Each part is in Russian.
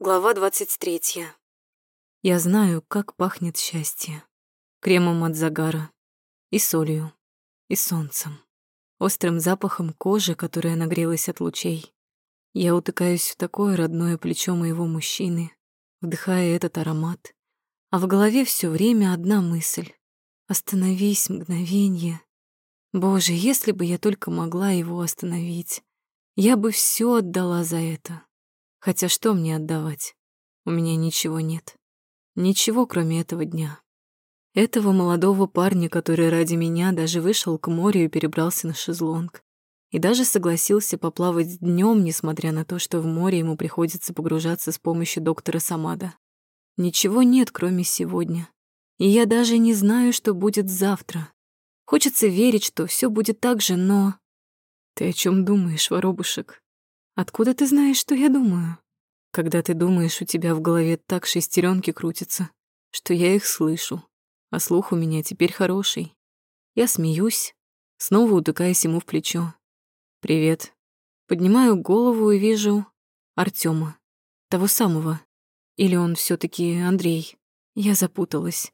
Глава 23. Я знаю, как пахнет счастье. Кремом от загара, и солью, и солнцем, острым запахом кожи, которая нагрелась от лучей. Я утыкаюсь в такое родное плечо моего мужчины, вдыхая этот аромат. А в голове все время одна мысль. Остановись мгновенье. Боже, если бы я только могла его остановить, я бы все отдала за это. Хотя что мне отдавать? У меня ничего нет. Ничего, кроме этого дня. Этого молодого парня, который ради меня даже вышел к морю и перебрался на шезлонг. И даже согласился поплавать днем, несмотря на то, что в море ему приходится погружаться с помощью доктора Самада. Ничего нет, кроме сегодня. И я даже не знаю, что будет завтра. Хочется верить, что все будет так же, но... Ты о чем думаешь, воробушек? Откуда ты знаешь, что я думаю? Когда ты думаешь, у тебя в голове так шестеренки крутятся, что я их слышу, а слух у меня теперь хороший. Я смеюсь, снова утыкаясь ему в плечо. «Привет». Поднимаю голову и вижу Артема, того самого. Или он все таки Андрей? Я запуталась.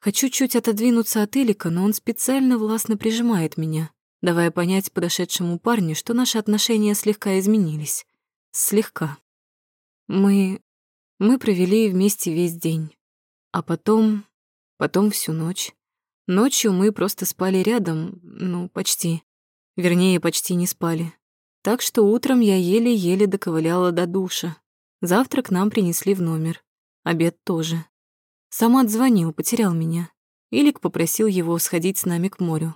Хочу чуть отодвинуться от Элика, но он специально властно прижимает меня давая понять подошедшему парню, что наши отношения слегка изменились. Слегка. Мы... мы провели вместе весь день. А потом... потом всю ночь. Ночью мы просто спали рядом, ну, почти. Вернее, почти не спали. Так что утром я еле-еле доковыляла до душа. Завтрак нам принесли в номер. Обед тоже. Сам отзвонил, потерял меня. Илик попросил его сходить с нами к морю.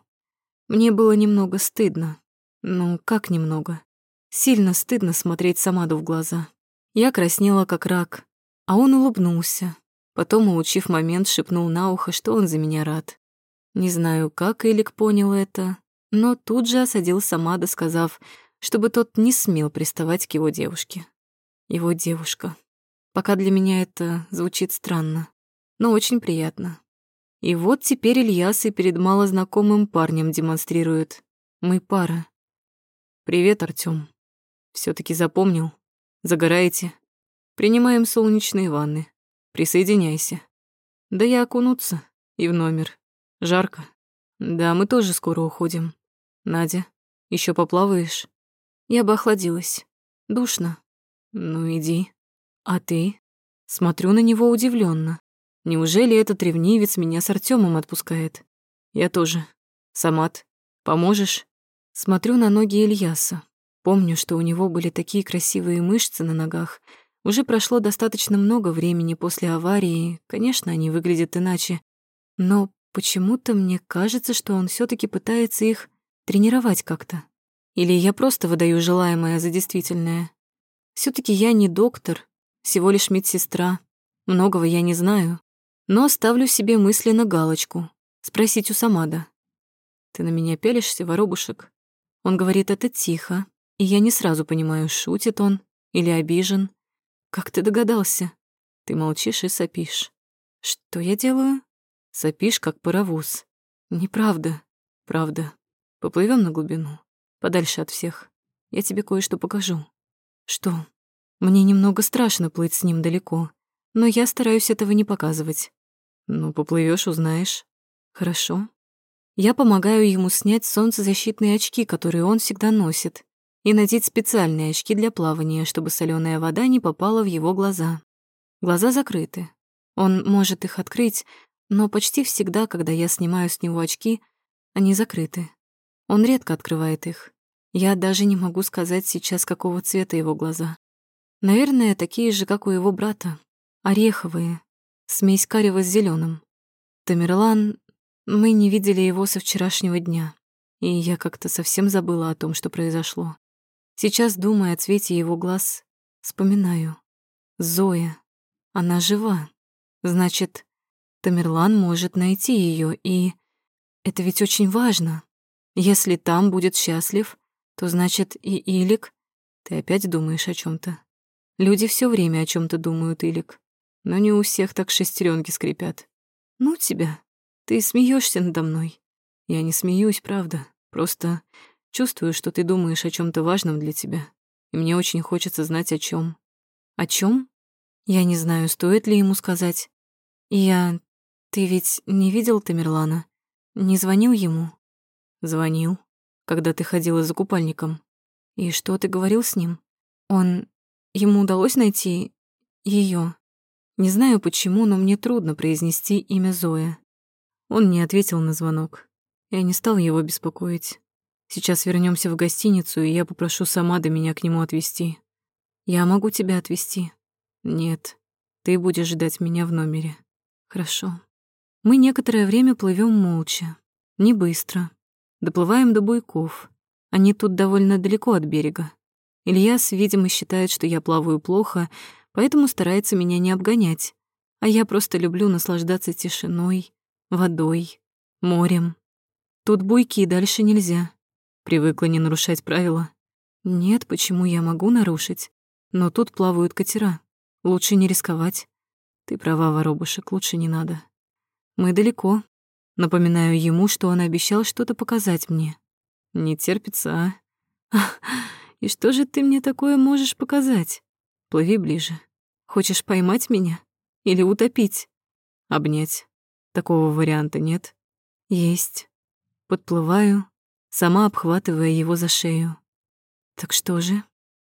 Мне было немного стыдно. Ну, как немного? Сильно стыдно смотреть Самаду в глаза. Я краснела, как рак, а он улыбнулся. Потом, улучив момент, шепнул на ухо, что он за меня рад. Не знаю, как Элик понял это, но тут же осадил Самада, сказав, чтобы тот не смел приставать к его девушке. Его девушка. Пока для меня это звучит странно, но очень приятно. И вот теперь Ильяс и перед малознакомым парнем демонстрирует. Мы пара. Привет, Артём. все таки запомнил? Загораете? Принимаем солнечные ванны. Присоединяйся. Да я окунуться. И в номер. Жарко. Да, мы тоже скоро уходим. Надя, еще поплаваешь? Я бы охладилась. Душно. Ну, иди. А ты? Смотрю на него удивленно. Неужели этот ревнивец меня с Артемом отпускает? Я тоже. Самат, поможешь? Смотрю на ноги Ильяса. Помню, что у него были такие красивые мышцы на ногах. Уже прошло достаточно много времени после аварии. Конечно, они выглядят иначе. Но почему-то мне кажется, что он все таки пытается их тренировать как-то. Или я просто выдаю желаемое за действительное. все таки я не доктор, всего лишь медсестра. Многого я не знаю но ставлю себе мысленно галочку. Спросить у Самада. «Ты на меня пялишься, воробушек?» Он говорит это тихо, и я не сразу понимаю, шутит он или обижен. «Как ты догадался?» Ты молчишь и сопишь. «Что я делаю?» Сопишь, как паровоз. «Неправда. Правда. Поплывем на глубину. Подальше от всех. Я тебе кое-что покажу». «Что?» Мне немного страшно плыть с ним далеко, но я стараюсь этого не показывать. Ну, поплывешь, узнаешь. Хорошо. Я помогаю ему снять солнцезащитные очки, которые он всегда носит, и надеть специальные очки для плавания, чтобы соленая вода не попала в его глаза. Глаза закрыты. Он может их открыть, но почти всегда, когда я снимаю с него очки, они закрыты. Он редко открывает их. Я даже не могу сказать сейчас, какого цвета его глаза. Наверное, такие же, как у его брата. Ореховые, смесь карего с зеленым. Тамерлан, мы не видели его со вчерашнего дня, и я как-то совсем забыла о том, что произошло. Сейчас, думая о цвете его глаз, вспоминаю. Зоя, она жива. Значит, Тамерлан может найти ее, и это ведь очень важно. Если там будет счастлив, то значит и Илик. Ты опять думаешь о чем то Люди все время о чем то думают, Илик но не у всех так шестеренки скрипят. Ну тебя, ты смеешься надо мной. Я не смеюсь, правда. Просто чувствую, что ты думаешь о чем то важном для тебя. И мне очень хочется знать о чем. О чем? Я не знаю, стоит ли ему сказать. Я... Ты ведь не видел Тамерлана? Не звонил ему? Звонил, когда ты ходила за купальником. И что ты говорил с ним? Он... Ему удалось найти... ее. Не знаю почему, но мне трудно произнести имя Зоя. Он не ответил на звонок. Я не стал его беспокоить. Сейчас вернемся в гостиницу, и я попрошу сама до меня к нему отвезти. Я могу тебя отвезти. Нет, ты будешь ждать меня в номере. Хорошо. Мы некоторое время плывем молча, не быстро. Доплываем до буйков. Они тут довольно далеко от берега. Ильяс, видимо, считает, что я плаваю плохо, поэтому старается меня не обгонять. А я просто люблю наслаждаться тишиной, водой, морем. Тут буйки, дальше нельзя. Привыкла не нарушать правила. Нет, почему я могу нарушить? Но тут плавают катера. Лучше не рисковать. Ты права, воробушек, лучше не надо. Мы далеко. Напоминаю ему, что он обещал что-то показать мне. Не терпится, а? И что же ты мне такое можешь показать? Плыви ближе. Хочешь поймать меня? Или утопить? Обнять. Такого варианта нет? Есть. Подплываю, сама обхватывая его за шею. Так что же?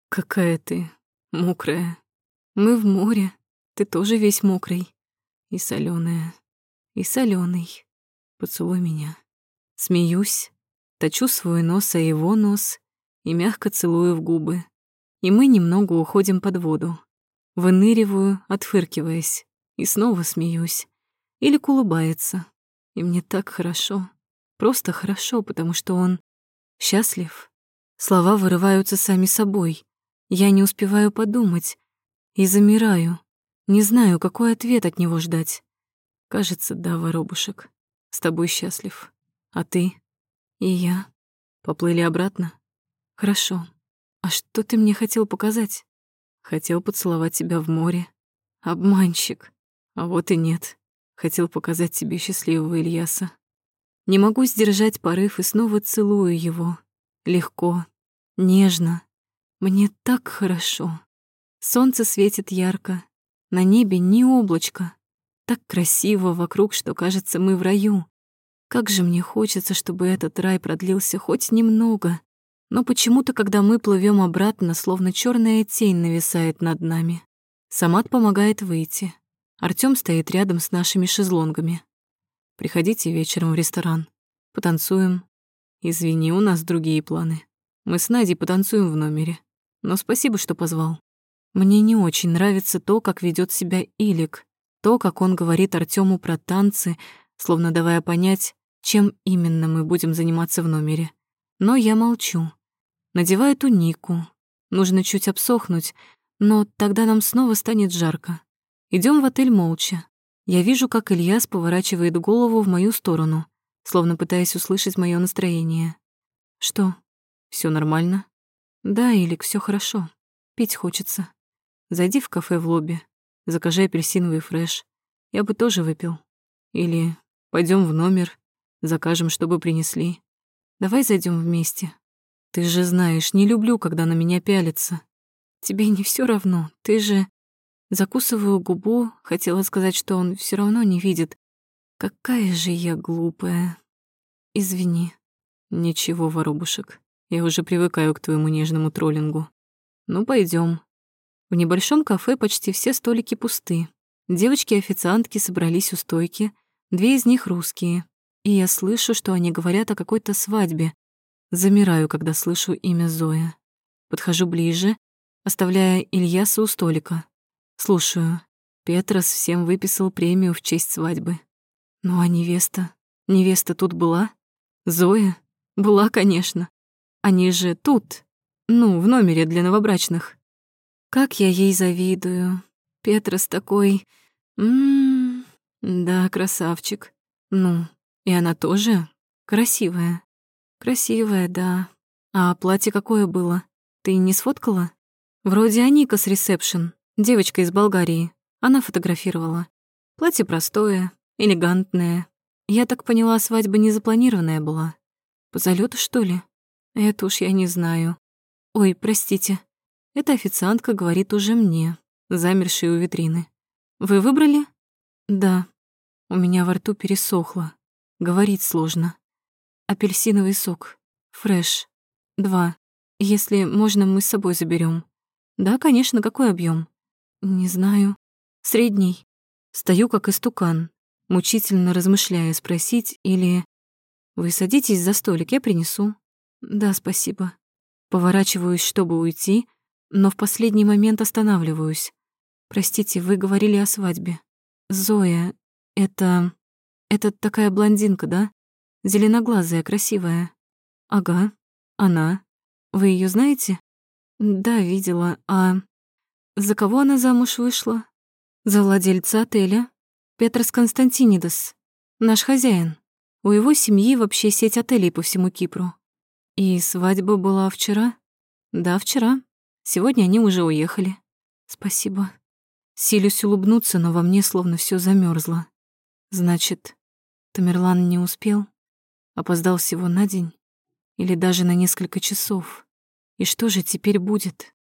Какая ты мокрая. Мы в море. Ты тоже весь мокрый. И соленая. И соленый. Поцелуй меня. Смеюсь, точу свой нос, а его нос и мягко целую в губы. И мы немного уходим под воду. Выныриваю, отфыркиваясь, и снова смеюсь. Или улыбается. И мне так хорошо. Просто хорошо, потому что он счастлив. Слова вырываются сами собой. Я не успеваю подумать и замираю. Не знаю, какой ответ от него ждать. Кажется, да, воробушек, с тобой счастлив. А ты? И я. Поплыли обратно? Хорошо. А что ты мне хотел показать? Хотел поцеловать тебя в море. Обманщик. А вот и нет. Хотел показать тебе счастливого Ильяса. Не могу сдержать порыв и снова целую его. Легко, нежно. Мне так хорошо. Солнце светит ярко. На небе ни облачка. Так красиво вокруг, что кажется, мы в раю. Как же мне хочется, чтобы этот рай продлился хоть немного. Но почему-то, когда мы плывем обратно, словно черная тень нависает над нами. Самат помогает выйти. Артём стоит рядом с нашими шезлонгами. Приходите вечером в ресторан. Потанцуем. Извини, у нас другие планы. Мы с Надей потанцуем в номере. Но спасибо, что позвал. Мне не очень нравится то, как ведет себя Илик, то, как он говорит Артему про танцы, словно давая понять, чем именно мы будем заниматься в номере. Но я молчу. Надеваю тунику. Нужно чуть обсохнуть, но тогда нам снова станет жарко. Идем в отель молча. Я вижу, как Ильяс поворачивает голову в мою сторону, словно пытаясь услышать мое настроение. Что? Все нормально? Да, Илик, все хорошо. Пить хочется. Зайди в кафе в лобби, закажи апельсиновый фреш. Я бы тоже выпил. Или пойдем в номер, закажем, чтобы принесли. Давай зайдем вместе. Ты же знаешь, не люблю, когда на меня пялятся. Тебе не все равно, ты же... Закусываю губу, хотела сказать, что он все равно не видит. Какая же я глупая. Извини. Ничего, воробушек. Я уже привыкаю к твоему нежному троллингу. Ну, пойдем. В небольшом кафе почти все столики пусты. Девочки-официантки собрались у стойки, две из них русские. И я слышу, что они говорят о какой-то свадьбе. Замираю, когда слышу имя Зоя. Подхожу ближе, оставляя Ильяса у столика. Слушаю. Петрос всем выписал премию в честь свадьбы. Ну а невеста? Невеста тут была? Зоя? Была, конечно. Они же тут. Ну, в номере для новобрачных. Как я ей завидую. Петрос такой... Ммм... Да, красавчик. Ну, и она тоже красивая. Красивая, да. А платье какое было? Ты не сфоткала? Вроде Аника с ресепшн. Девочка из Болгарии. Она фотографировала. Платье простое, элегантное. Я так поняла, свадьба не запланированная была. По залету, что ли? Это уж я не знаю. Ой, простите. Эта официантка говорит уже мне. замершие у витрины. «Вы выбрали?» «Да». У меня во рту пересохло. Говорить сложно. Апельсиновый сок. Фреш. Два. Если можно, мы с собой заберем. Да, конечно, какой объем? Не знаю. Средний. Стою как истукан, мучительно размышляя, спросить или... Вы садитесь за столик, я принесу. Да, спасибо. Поворачиваюсь, чтобы уйти, но в последний момент останавливаюсь. Простите, вы говорили о свадьбе. Зоя, это... Это такая блондинка, да? Зеленоглазая, красивая. Ага, она. Вы ее знаете? Да, видела. А за кого она замуж вышла? За владельца отеля. Петрос Константинидас. Наш хозяин. У его семьи вообще сеть отелей по всему Кипру. И свадьба была вчера? Да, вчера. Сегодня они уже уехали. Спасибо. Силюсь улыбнуться, но во мне словно все замерзло. Значит, Тамерлан не успел? Опоздал всего на день? Или даже на несколько часов? И что же теперь будет?